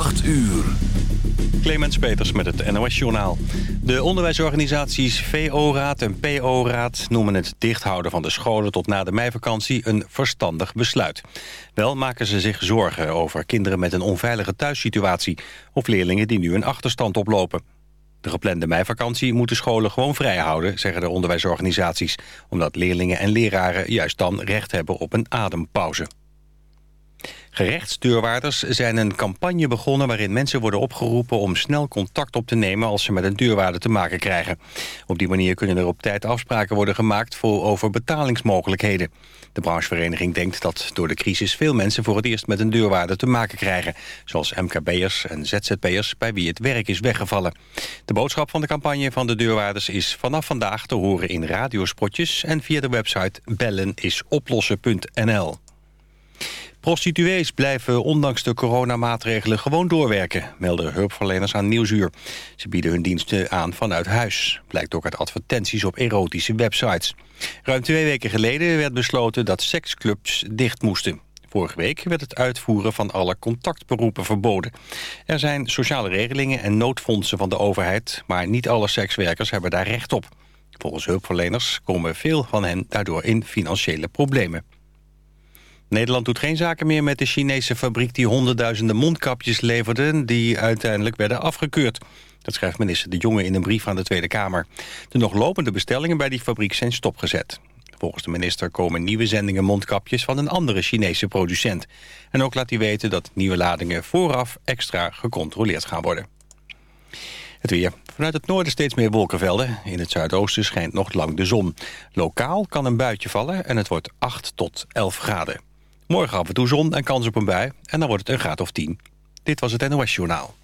8 uur. Clemens Peters met het NOS-journaal. De onderwijsorganisaties VO-raad en PO-raad noemen het dichthouden van de scholen tot na de meivakantie een verstandig besluit. Wel maken ze zich zorgen over kinderen met een onveilige thuissituatie of leerlingen die nu een achterstand oplopen. De geplande meivakantie moeten scholen gewoon vrijhouden, zeggen de onderwijsorganisaties, omdat leerlingen en leraren juist dan recht hebben op een adempauze. Gerechtsdeurwaarders zijn een campagne begonnen waarin mensen worden opgeroepen om snel contact op te nemen als ze met een deurwaarder te maken krijgen. Op die manier kunnen er op tijd afspraken worden gemaakt voor over betalingsmogelijkheden. De branchevereniging denkt dat door de crisis veel mensen voor het eerst met een deurwaarder te maken krijgen. Zoals MKB'ers en ZZP'ers bij wie het werk is weggevallen. De boodschap van de campagne van de deurwaarders is vanaf vandaag te horen in radiospotjes en via de website bellenisoplossen.nl. Prostituees blijven ondanks de coronamaatregelen gewoon doorwerken, melden hulpverleners aan Nieuwsuur. Ze bieden hun diensten aan vanuit huis, blijkt ook uit advertenties op erotische websites. Ruim twee weken geleden werd besloten dat seksclubs dicht moesten. Vorige week werd het uitvoeren van alle contactberoepen verboden. Er zijn sociale regelingen en noodfondsen van de overheid... maar niet alle sekswerkers hebben daar recht op. Volgens hulpverleners komen veel van hen daardoor in financiële problemen. Nederland doet geen zaken meer met de Chinese fabriek... die honderdduizenden mondkapjes leverde... die uiteindelijk werden afgekeurd. Dat schrijft minister De Jonge in een brief aan de Tweede Kamer. De nog lopende bestellingen bij die fabriek zijn stopgezet. Volgens de minister komen nieuwe zendingen mondkapjes... van een andere Chinese producent. En ook laat hij weten dat nieuwe ladingen vooraf extra gecontroleerd gaan worden. Het weer. Vanuit het noorden steeds meer wolkenvelden. In het zuidoosten schijnt nog lang de zon. Lokaal kan een buitje vallen en het wordt 8 tot 11 graden. Morgen af en toe zon en kans op een bui. En dan wordt het een graad of 10. Dit was het NOS Journaal.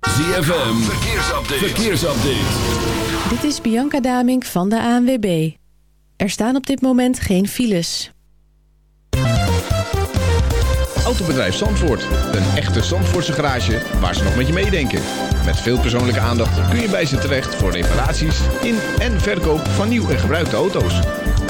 ZFM, verkeersupdate. verkeersupdate. Dit is Bianca Damink van de ANWB. Er staan op dit moment geen files. Autobedrijf Zandvoort. Een echte Zandvoortse garage waar ze nog met je meedenken. Met veel persoonlijke aandacht kun je bij ze terecht voor reparaties in en verkoop van nieuw en gebruikte auto's.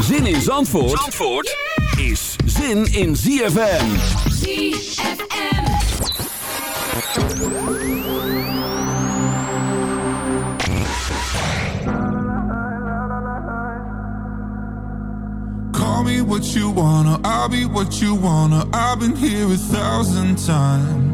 Zin in Zandvoort, Zandvoort is zin in ZFM. ZFM. Call me what you wanna, I'll be what you wanna. I've been here a thousand times.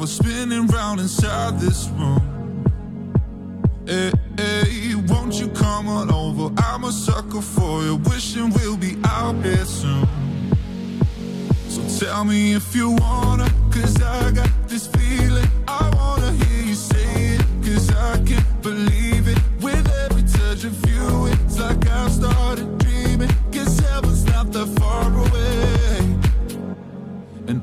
forever, spinning round inside this room. Hey, hey, won't you come on over? I'm a sucker for you, wishing we'll be out here soon. So tell me if you wanna, cause I got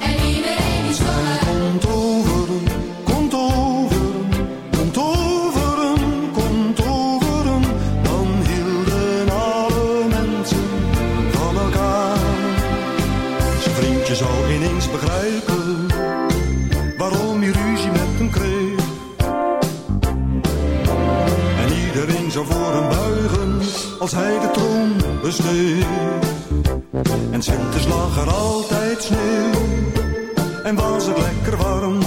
En iedereen is komt hem. Komt over komt over hem, komt over hem. Dan hielden alle mensen van elkaar. Zijn vriendje zal ineens begrijpen waarom je ruzie met hem kreeg. En iedereen zou voor hem buigen als hij de troon besteed. En winters lag er altijd sneeuw. En was het lekker warm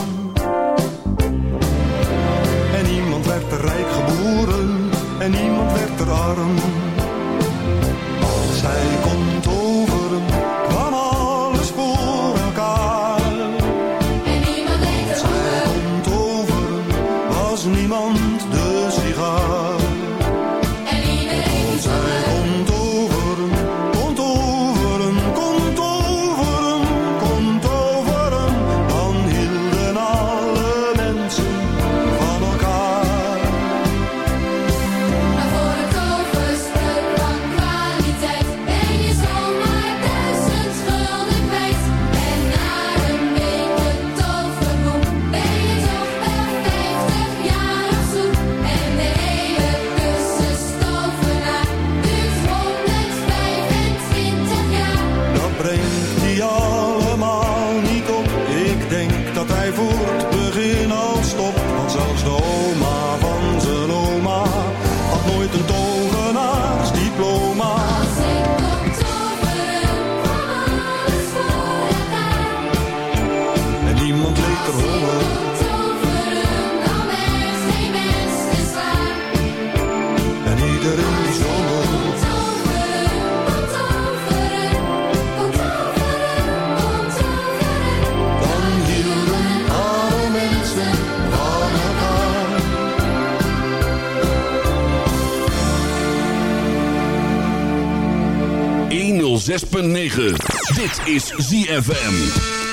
106.9. Dit is ZFM.